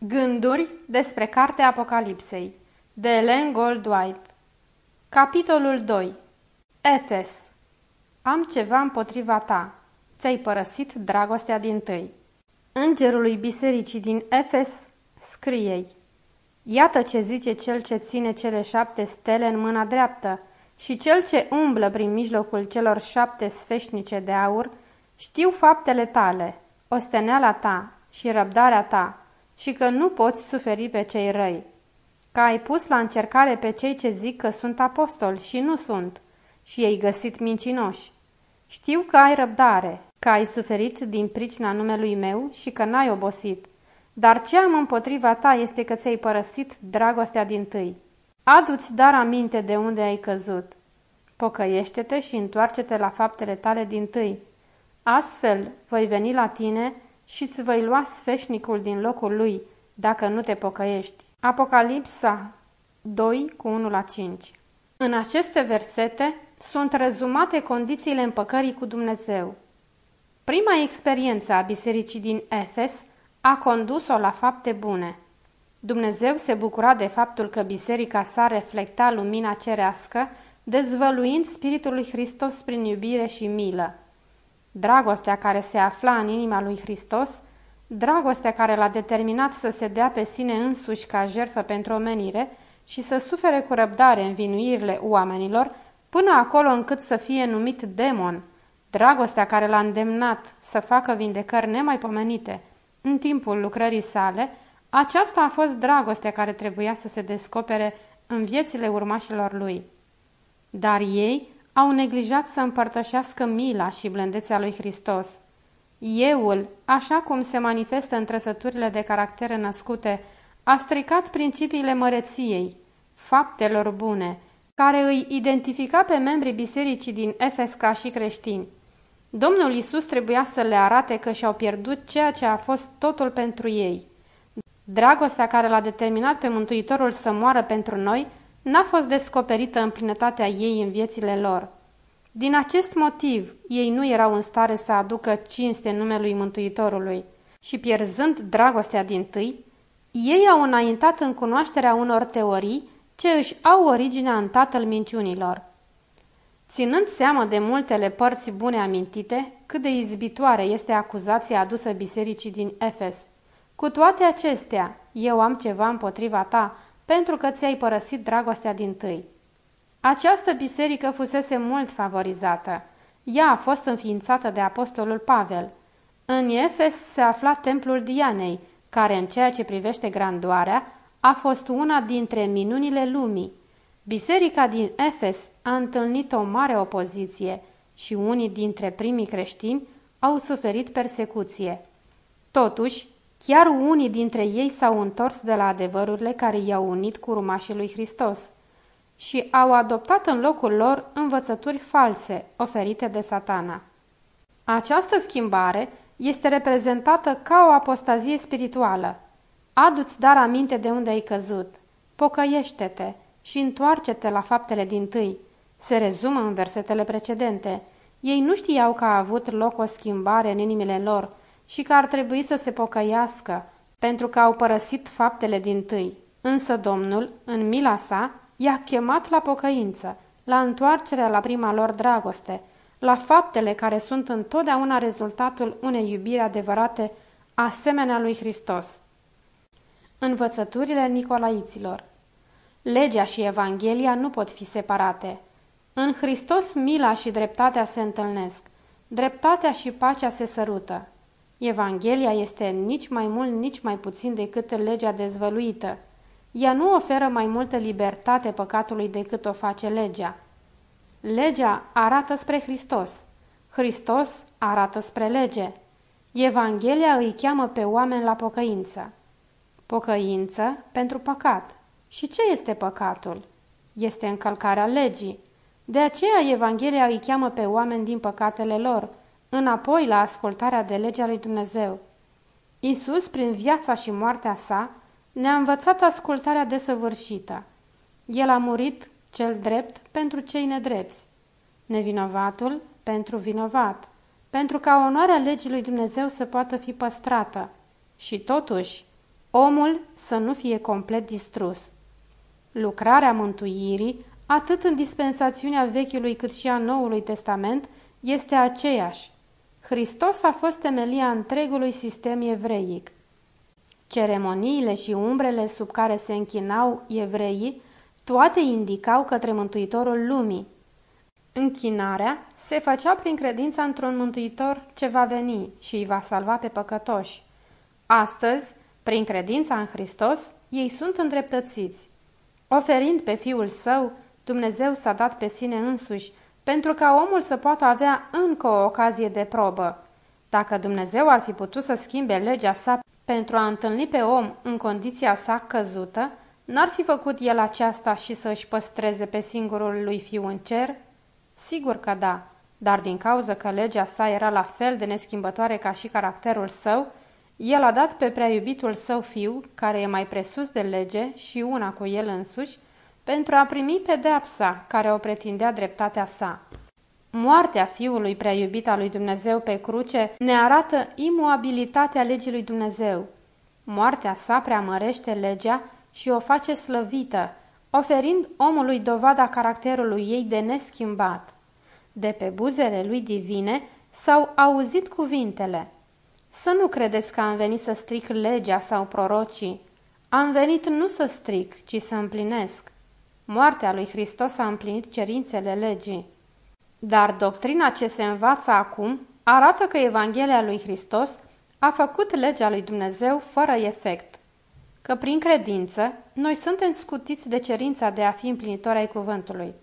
Gânduri despre Cartea Apocalipsei de Ellen Goldwhite. Capitolul 2 Etes. Am ceva împotriva ta. Ți-ai părăsit dragostea din tâi. Îngerului bisericii din Efes scrie Iată ce zice cel ce ține cele șapte stele în mâna dreaptă și cel ce umblă prin mijlocul celor șapte sfeșnice de aur, știu faptele tale, osteneala ta și răbdarea ta, și că nu poți suferi pe cei răi, că ai pus la încercare pe cei ce zic că sunt apostoli și nu sunt, și ei găsit mincinoși. Știu că ai răbdare, că ai suferit din pricina numelui meu și că n-ai obosit, dar ce am împotriva ta este că ți-ai părăsit dragostea din tâi. Adu-ți dar aminte de unde ai căzut. Pocăiește-te și întoarce-te la faptele tale din tâi. Astfel voi veni la tine și îți voi lua sfeșnicul din locul lui, dacă nu te pocăiești. Apocalipsa 2 cu 1 la 5 În aceste versete sunt rezumate condițiile împăcării cu Dumnezeu. Prima experiență a bisericii din Efes a condus-o la fapte bune. Dumnezeu se bucura de faptul că biserica sa reflecta lumina cerească, dezvăluind Spiritul lui Hristos prin iubire și milă. Dragostea care se afla în inima lui Hristos, dragostea care l-a determinat să se dea pe sine însuși ca jertfă pentru omenire și să sufere cu răbdare învinuirile oamenilor, până acolo încât să fie numit demon, dragostea care l-a îndemnat să facă vindecări nemaipomenite în timpul lucrării sale, aceasta a fost dragostea care trebuia să se descopere în viețile urmașilor lui. Dar ei au neglijat să împărtășească mila și blândețea lui Hristos. Euul, așa cum se manifestă în trăsăturile de caractere născute, a stricat principiile măreției, faptelor bune, care îi identifica pe membrii bisericii din Efes ca și creștini. Domnul Isus trebuia să le arate că și-au pierdut ceea ce a fost totul pentru ei. Dragostea care l-a determinat pe Mântuitorul să moară pentru noi n-a fost descoperită în plinătatea ei în viețile lor. Din acest motiv, ei nu erau în stare să aducă cinste numelui Mântuitorului și pierzând dragostea din tâi, ei au înaintat în cunoașterea unor teorii ce își au originea în tatăl minciunilor. Ținând seama de multele părți bune amintite, cât de izbitoare este acuzația adusă bisericii din Efes. Cu toate acestea, eu am ceva împotriva ta, pentru că ți-ai părăsit dragostea din tâi. Această biserică fusese mult favorizată. Ea a fost înființată de apostolul Pavel. În Efes se afla templul Dianei, care în ceea ce privește grandoarea a fost una dintre minunile lumii. Biserica din Efes a întâlnit o mare opoziție și unii dintre primii creștini au suferit persecuție. Totuși, chiar unii dintre ei s-au întors de la adevărurile care i-au unit cu urmașii lui Hristos și au adoptat în locul lor învățături false oferite de satana. Această schimbare este reprezentată ca o apostazie spirituală. Adu-ți dar aminte de unde ai căzut, pocăiește-te și întoarce-te la faptele din tâi. Se rezumă în versetele precedente. Ei nu știau că a avut loc o schimbare în inimile lor și că ar trebui să se pocăiască, pentru că au părăsit faptele din tâi. Însă Domnul, în mila sa, i-a chemat la pocăință, la întoarcerea la prima lor dragoste, la faptele care sunt întotdeauna rezultatul unei iubiri adevărate, asemenea lui Hristos. Învățăturile Nicolaiților Legea și Evanghelia nu pot fi separate. În Hristos mila și dreptatea se întâlnesc, dreptatea și pacea se sărută. Evanghelia este nici mai mult, nici mai puțin decât legea dezvăluită. Ea nu oferă mai multă libertate păcatului decât o face legea. Legea arată spre Hristos. Hristos arată spre lege. Evanghelia îi cheamă pe oameni la pocăință. Pocăință pentru păcat. Și ce este păcatul? Este încălcarea legii. De aceea Evanghelia îi cheamă pe oameni din păcatele lor, înapoi la ascultarea de legea lui Dumnezeu. Isus, prin viața și moartea sa, ne-a învățat ascultarea desăvârșită. El a murit, cel drept, pentru cei nedrepți, nevinovatul pentru vinovat, pentru ca onoarea legii lui Dumnezeu să poată fi păstrată. Și totuși, omul să nu fie complet distrus. Lucrarea mântuirii, atât în dispensațiunea Vechiului cât și a Noului Testament, este aceeași. Hristos a fost temelia întregului sistem evreic. Ceremoniile și umbrele sub care se închinau evreii, toate indicau către Mântuitorul lumii. Închinarea se făcea prin credința într-un Mântuitor ce va veni și îi va salva pe păcătoși. Astăzi, prin credința în Hristos, ei sunt îndreptățiți. Oferind pe Fiul Său, Dumnezeu s-a dat pe sine însuși, pentru ca omul să poată avea încă o ocazie de probă. Dacă Dumnezeu ar fi putut să schimbe legea sa pentru a întâlni pe om în condiția sa căzută, n-ar fi făcut el aceasta și să își păstreze pe singurul lui fiu în cer? Sigur că da, dar din cauza că legea sa era la fel de neschimbătoare ca și caracterul său, el a dat pe prea iubitul său fiu, care e mai presus de lege și una cu el însuși, pentru a primi pedeapsa care o pretindea dreptatea sa. Moartea fiului prea iubit al lui Dumnezeu pe cruce ne arată imuabilitatea legii lui Dumnezeu. Moartea sa preamărește legea și o face slăvită, oferind omului dovada caracterului ei de neschimbat. De pe buzele lui divine s-au auzit cuvintele. Să nu credeți că am venit să stric legea sau prorocii. Am venit nu să stric, ci să împlinesc. Moartea lui Hristos a împlinit cerințele legii. Dar doctrina ce se învață acum arată că Evanghelia lui Hristos a făcut legea lui Dumnezeu fără efect, că prin credință noi suntem scutiți de cerința de a fi împlinitori ai cuvântului.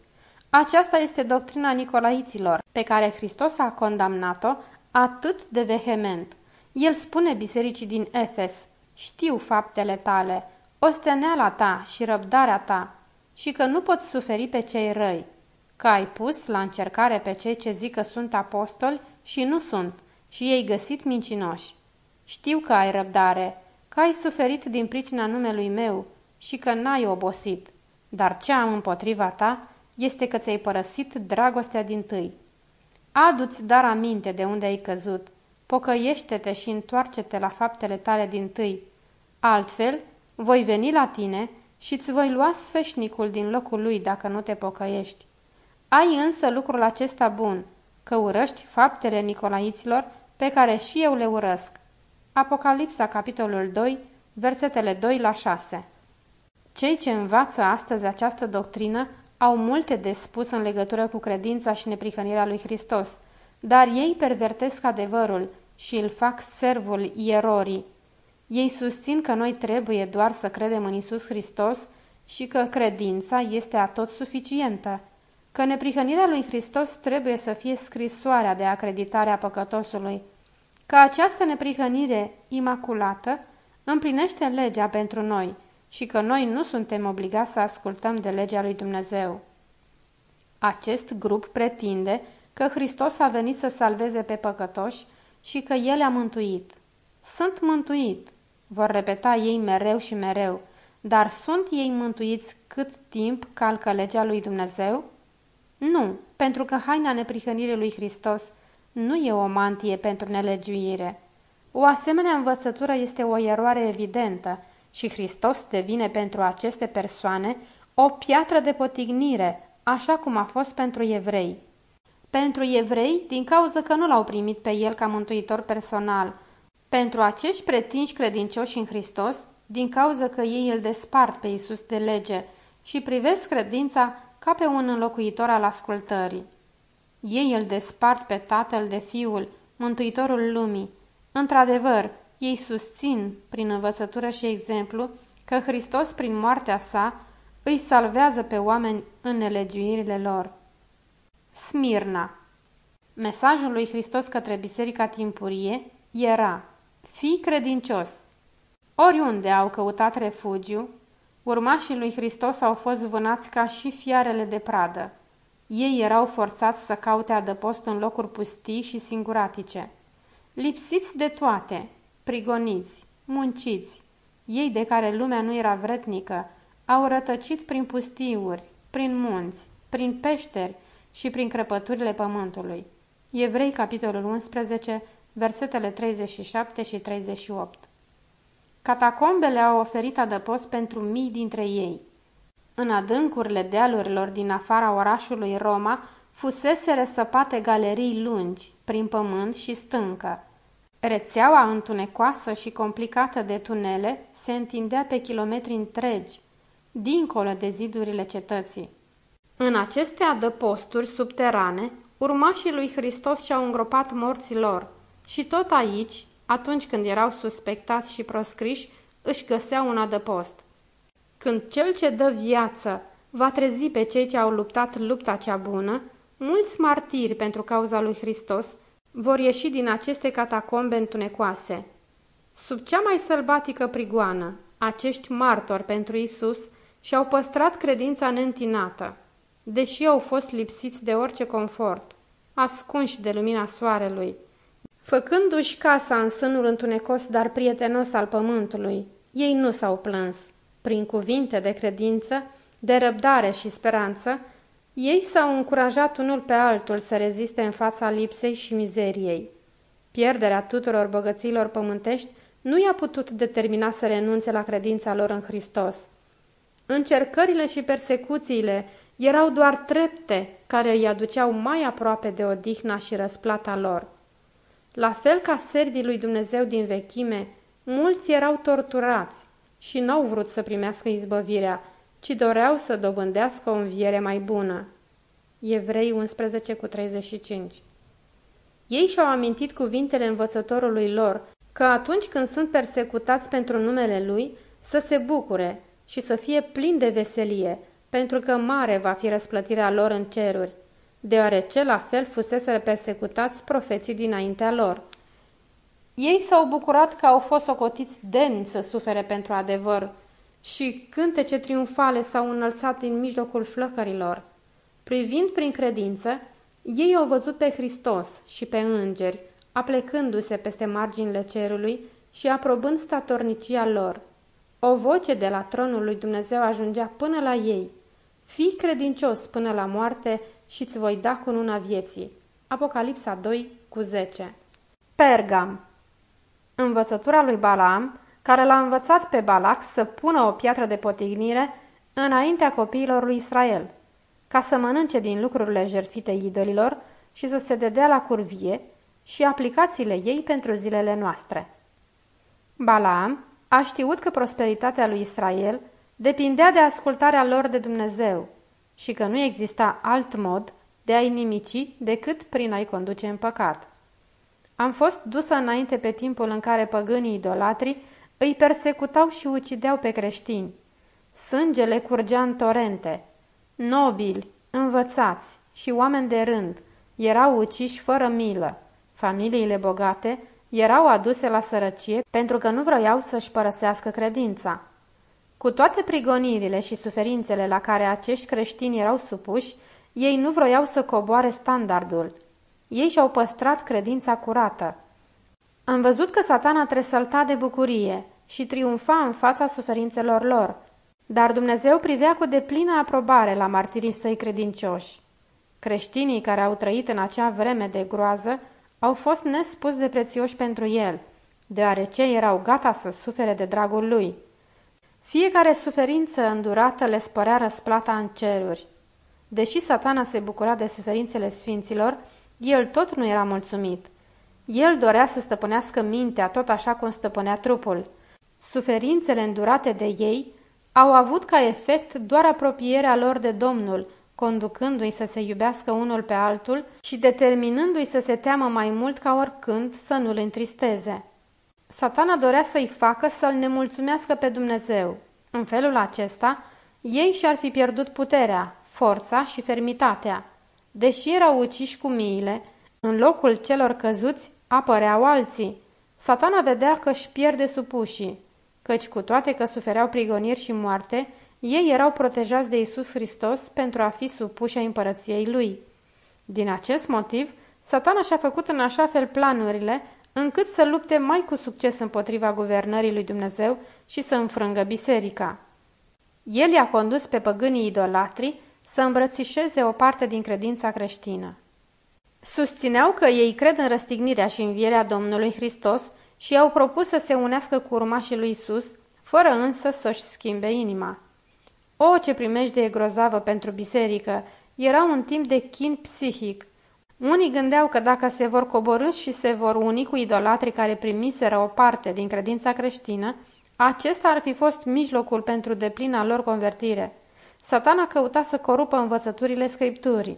Aceasta este doctrina Nicolaiților, pe care Hristos a condamnat-o atât de vehement. El spune bisericii din Efes, știu faptele tale, osteneala ta și răbdarea ta, și că nu poți suferi pe cei răi, că ai pus la încercare pe cei ce zic că sunt apostoli și nu sunt, și ei găsit mincinoși. Știu că ai răbdare, că ai suferit din pricina numelui meu și că n-ai obosit, dar ce am împotriva ta este că ți-ai părăsit dragostea din tâi. Adu-ți dar aminte de unde ai căzut, pocăiește-te și întoarce-te la faptele tale din tâi. Altfel, voi veni la tine și îți voi lua sfeșnicul din locul lui dacă nu te pocăiești. Ai însă lucrul acesta bun, că urăști faptele nicolaiților pe care și eu le urăsc. Apocalipsa, capitolul 2, versetele 2 la 6 Cei ce învață astăzi această doctrină au multe de spus în legătură cu credința și neprihănirea lui Hristos, dar ei pervertesc adevărul și îl fac servul ierorii. Ei susțin că noi trebuie doar să credem în Isus Hristos și că credința este atot suficientă, că neprihănirea lui Hristos trebuie să fie scrisoarea de acreditare a păcătosului, că această neprihănire imaculată împlinește legea pentru noi și că noi nu suntem obligați să ascultăm de legea lui Dumnezeu. Acest grup pretinde că Hristos a venit să salveze pe păcătoși și că El a mântuit. Sunt mântuit, vor repeta ei mereu și mereu, dar sunt ei mântuiți cât timp calcă legea lui Dumnezeu? Nu, pentru că haina neprihănirii lui Hristos nu e o mantie pentru nelegiuire. O asemenea învățătură este o eroare evidentă și Hristos devine pentru aceste persoane o piatră de potignire, așa cum a fost pentru evrei. Pentru evrei, din cauza că nu l-au primit pe el ca mântuitor personal, pentru acești pretinși credincioși în Hristos, din cauza că ei îl despart pe Isus de lege și privesc credința ca pe un înlocuitor al ascultării. Ei îl despart pe Tatăl de Fiul, Mântuitorul lumii. Într-adevăr, ei susțin, prin învățătură și exemplu, că Hristos, prin moartea sa, îi salvează pe oameni în nelegiuirile lor. Smirna Mesajul lui Hristos către Biserica Timpurie era Fii credincios! Oriunde au căutat refugiu, urmașii lui Hristos au fost vânați ca și fiarele de pradă. Ei erau forțați să caute adăpost în locuri pustii și singuratice. Lipsiți de toate, prigoniți, munciți, ei de care lumea nu era vretnică, au rătăcit prin pustiuri, prin munți, prin peșteri și prin crăpăturile pământului. Evrei, capitolul 11, versetele 37 și 38 Catacombele au oferit adăpost pentru mii dintre ei. În adâncurile dealurilor din afara orașului Roma fusese răsăpate galerii lungi, prin pământ și stâncă. Rețeaua întunecoasă și complicată de tunele se întindea pe kilometri întregi, dincolo de zidurile cetății. În aceste adăposturi subterane, urmașii lui Hristos și-au îngropat morții lor și tot aici, atunci când erau suspectați și proscriși, își găseau un adăpost. Când cel ce dă viață va trezi pe cei ce au luptat lupta cea bună, mulți martiri pentru cauza lui Hristos vor ieși din aceste catacombe întunecoase. Sub cea mai sălbatică prigoană, acești martori pentru Isus și-au păstrat credința neîntinată, deși au fost lipsiți de orice confort, ascunși de lumina soarelui, făcându-și casa în sânul întunecos, dar prietenos al pământului. Ei nu s-au plâns. Prin cuvinte de credință, de răbdare și speranță, ei s-au încurajat unul pe altul să reziste în fața lipsei și mizeriei. Pierderea tuturor bogăților pământești nu i-a putut determina să renunțe la credința lor în Hristos. Încercările și persecuțiile erau doar trepte care îi aduceau mai aproape de odihna și răsplata lor. La fel ca servii lui Dumnezeu din vechime, mulți erau torturați și n-au vrut să primească izbăvirea, ci doreau să dobândească o înviere mai bună. Evrei 11 cu 35 Ei și-au amintit cuvintele învățătorului lor, că atunci când sunt persecutați pentru numele lui, să se bucure și să fie plini de veselie, pentru că mare va fi răsplătirea lor în ceruri, deoarece la fel fusese persecutați profeții dinaintea lor. Ei s-au bucurat că au fost socotiți demni să sufere pentru adevăr și cântece triumfale s-au înălțat din mijlocul flăcărilor. Privind prin credință, ei au văzut pe Hristos și pe îngeri, aplecându-se peste marginile cerului și aprobând statornicia lor. O voce de la tronul lui Dumnezeu ajungea până la ei. Fii credincios până la moarte și îți voi da cununa vieții. Apocalipsa 2 cu 10 Pergam Învățătura lui Balaam, care l-a învățat pe Balac să pună o piatră de potignire înaintea copiilor lui Israel, ca să mănânce din lucrurile jertfite idolilor și să se dedea la curvie și aplicațiile ei pentru zilele noastre. Balaam a știut că prosperitatea lui Israel depindea de ascultarea lor de Dumnezeu și că nu exista alt mod de a-i nimici decât prin a-i conduce în păcat. Am fost dusă înainte pe timpul în care păgânii idolatri îi persecutau și ucideau pe creștini. Sângele curgea în torente. Nobili, învățați și oameni de rând erau uciși fără milă. Familiile bogate erau aduse la sărăcie pentru că nu vroiau să-și părăsească credința. Cu toate prigonirile și suferințele la care acești creștini erau supuși, ei nu vroiau să coboare standardul. Ei și-au păstrat credința curată. Am văzut că satana tresălta de bucurie și triumfa în fața suferințelor lor, dar Dumnezeu privea cu deplină aprobare la martirii săi credincioși. Creștinii care au trăit în acea vreme de groază au fost nespus de prețioși pentru el, deoarece erau gata să sufere de dragul lui. Fiecare suferință îndurată le spărea răsplata în ceruri. Deși satana se bucura de suferințele sfinților, el tot nu era mulțumit. El dorea să stăpânească mintea tot așa cum stăpânea trupul. Suferințele îndurate de ei au avut ca efect doar apropierea lor de Domnul, conducându-i să se iubească unul pe altul și determinându-i să se teamă mai mult ca oricând să nu-l întristeze. Satana dorea să-i facă să-l nemulțumească pe Dumnezeu. În felul acesta, ei și-ar fi pierdut puterea, forța și fermitatea. Deși erau uciși cu miile, în locul celor căzuți apăreau alții. Satana vedea că își pierde supușii, căci cu toate că sufereau prigoniri și moarte, ei erau protejați de Isus Hristos pentru a fi supuși a împărăției Lui. Din acest motiv, satana și-a făcut în așa fel planurile încât să lupte mai cu succes împotriva guvernării lui Dumnezeu și să înfrângă biserica. El i-a condus pe păgânii idolatri să îmbrățișeze o parte din credința creștină. Susțineau că ei cred în răstignirea și învierea Domnului Hristos și au propus să se unească cu urmașii lui Isus, fără însă să-și schimbe inima. O, ce primejde grozavă pentru biserică! Era un timp de chin psihic. Unii gândeau că dacă se vor coborâ și se vor uni cu idolatrii care primiseră o parte din credința creștină, acesta ar fi fost mijlocul pentru deplina lor convertire. Satana căuta să corupă învățăturile Scripturii.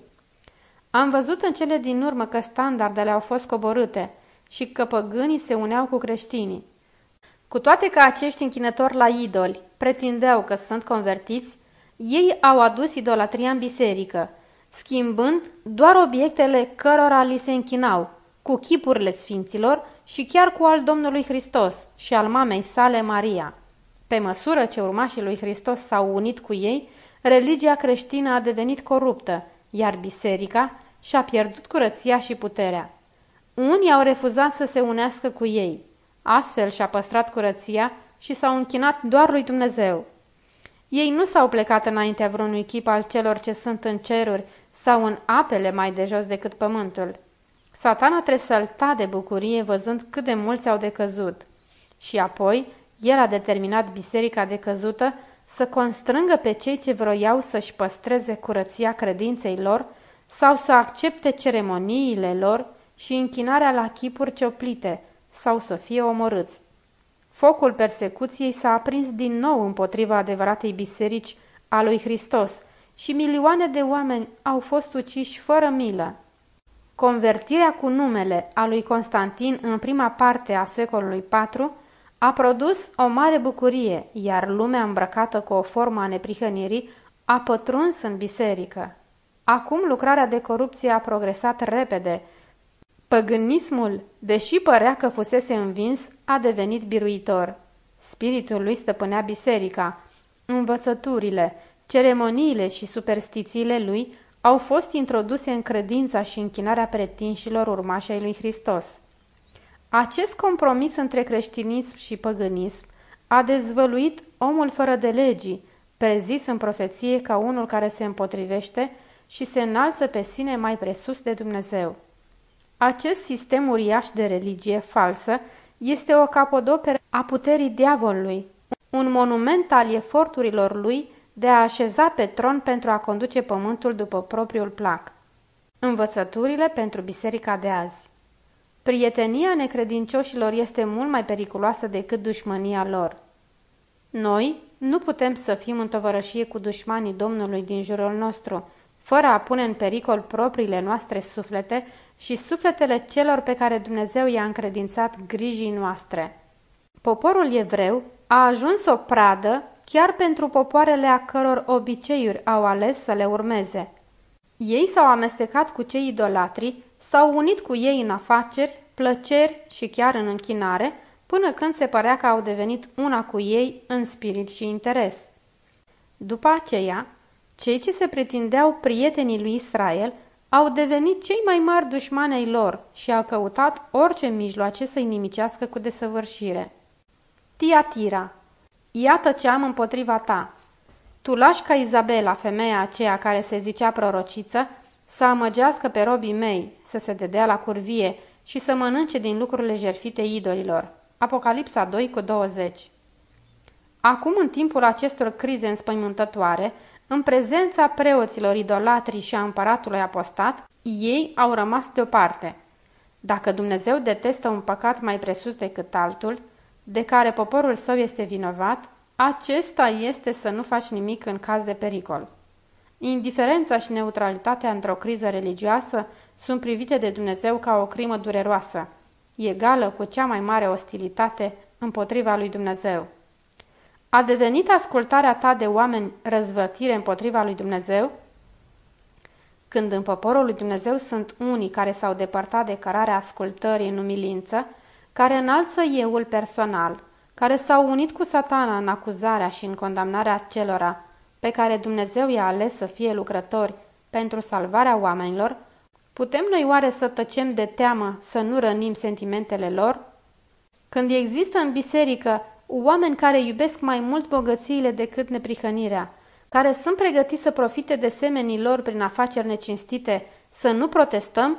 Am văzut în cele din urmă că standardele au fost coborâte și că păgânii se uneau cu creștinii. Cu toate că acești închinători la idoli pretindeau că sunt convertiți, ei au adus idolatria în biserică, schimbând doar obiectele cărora li se închinau, cu chipurile sfinților și chiar cu al Domnului Hristos și al mamei sale Maria. Pe măsură ce urmașii lui Hristos s-au unit cu ei, religia creștină a devenit coruptă, iar biserica și-a pierdut curăția și puterea. Unii au refuzat să se unească cu ei, astfel și-a păstrat curăția și s-au închinat doar lui Dumnezeu. Ei nu s-au plecat înaintea vreunui chip al celor ce sunt în ceruri sau în apele mai de jos decât pământul. Satana tresălta de bucurie văzând cât de mulți au decăzut. Și apoi, el a determinat biserica decăzută să constrângă pe cei ce vroiau să-și păstreze curăția credinței lor sau să accepte ceremoniile lor și închinarea la chipuri cioplite sau să fie omorâți. Focul persecuției s-a aprins din nou împotriva adevăratei biserici a lui Hristos și milioane de oameni au fost uciși fără milă. Convertirea cu numele a lui Constantin în prima parte a secolului IV a produs o mare bucurie, iar lumea îmbrăcată cu o formă a neprihănirii a pătruns în biserică. Acum lucrarea de corupție a progresat repede. Păgânismul, deși părea că fusese învins, a devenit biruitor. Spiritul lui stăpânea biserica. Învățăturile, ceremoniile și superstițiile lui au fost introduse în credința și închinarea pretinșilor urmașii lui Hristos. Acest compromis între creștinism și păgânism a dezvăluit omul fără de legii, prezis în profeție ca unul care se împotrivește și se înalță pe sine mai presus de Dumnezeu. Acest sistem uriaș de religie falsă este o capodoperă a puterii diavolului, un monument al eforturilor lui de a așeza pe tron pentru a conduce pământul după propriul plac. Învățăturile pentru biserica de azi Prietenia necredincioșilor este mult mai periculoasă decât dușmânia lor. Noi nu putem să fim în tovărășie cu dușmanii Domnului din jurul nostru, fără a pune în pericol propriile noastre suflete și sufletele celor pe care Dumnezeu i-a încredințat grijii noastre. Poporul evreu a ajuns o pradă chiar pentru popoarele a căror obiceiuri au ales să le urmeze. Ei s-au amestecat cu cei idolatri, s-au unit cu ei în afaceri, plăceri și chiar în închinare, până când se părea că au devenit una cu ei în spirit și interes. După aceea, cei ce se pretindeau prietenii lui Israel au devenit cei mai mari dușmani ai lor și au căutat orice mijloace să-i nimicească cu desăvârșire. Tiatira Iată ce am împotriva ta. Tu lași ca Izabela, femeia aceea care se zicea prorociță, să amăgească pe robii mei, să se dedea la curvie și să mănânce din lucrurile jerfite idolilor. Apocalipsa 2 cu 20 Acum, în timpul acestor crize înspăimântătoare, în prezența preoților idolatrii și a împăratului apostat, ei au rămas deoparte. Dacă Dumnezeu detestă un păcat mai presus decât altul, de care poporul său este vinovat, acesta este să nu faci nimic în caz de pericol. Indiferența și neutralitatea într-o criză religioasă sunt privite de Dumnezeu ca o crimă dureroasă, egală cu cea mai mare ostilitate împotriva lui Dumnezeu. A devenit ascultarea ta de oameni răzvătire împotriva lui Dumnezeu? Când în poporul lui Dumnezeu sunt unii care s-au depărtat de cărarea ascultării în umilință, care înalță euul personal, care s-au unit cu satana în acuzarea și în condamnarea celora pe care Dumnezeu i-a ales să fie lucrători pentru salvarea oamenilor, putem noi oare să tăcem de teamă să nu rănim sentimentele lor? Când există în biserică oameni care iubesc mai mult bogățiile decât neprihănirea, care sunt pregătiți să profite de semenii lor prin afaceri necinstite, să nu protestăm?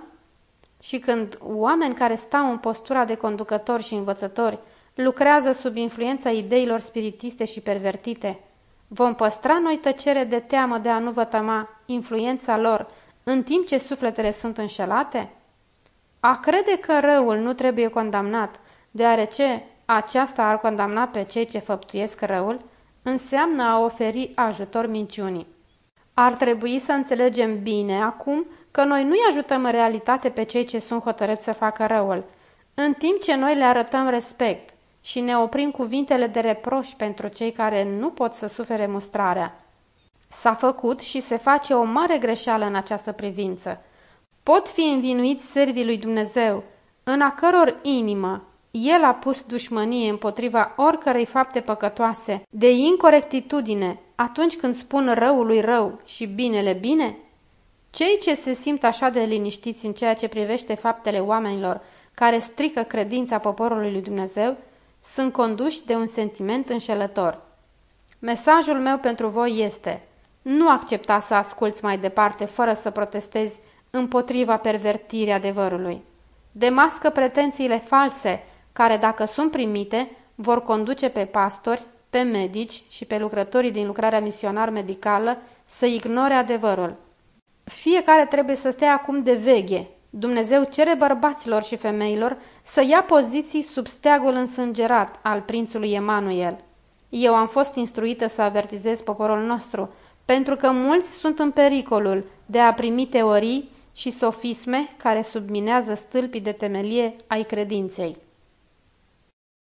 Și când oameni care stau în postura de conducători și învățători lucrează sub influența ideilor spiritiste și pervertite, vom păstra noi tăcere de teamă de a nu vătăma influența lor în timp ce sufletele sunt înșelate? A crede că răul nu trebuie condamnat, deoarece aceasta ar condamna pe cei ce făptuiesc răul, înseamnă a oferi ajutor minciunii. Ar trebui să înțelegem bine acum că noi nu-i ajutăm în realitate pe cei ce sunt hotărâți să facă răul, în timp ce noi le arătăm respect și ne oprim cuvintele de reproș pentru cei care nu pot să sufere mustrarea. S-a făcut și se face o mare greșeală în această privință. Pot fi învinuiți servii lui Dumnezeu, în a căror inimă el a pus dușmănie împotriva oricărei fapte păcătoase, de incorectitudine, atunci când spun răului rău și binele bine? Cei ce se simt așa de liniștiți în ceea ce privește faptele oamenilor care strică credința poporului lui Dumnezeu, sunt conduși de un sentiment înșelător. Mesajul meu pentru voi este, nu accepta să asculți mai departe fără să protestezi împotriva pervertirii adevărului. Demască pretențiile false care, dacă sunt primite, vor conduce pe pastori, pe medici și pe lucrătorii din lucrarea misionar medicală să ignore adevărul. Fiecare trebuie să stea acum de veghe. Dumnezeu cere bărbaților și femeilor să ia poziții sub steagul însângerat al prințului Emanuel. Eu am fost instruită să avertizez poporul nostru, pentru că mulți sunt în pericolul de a primi teorii și sofisme care subminează stâlpii de temelie ai credinței.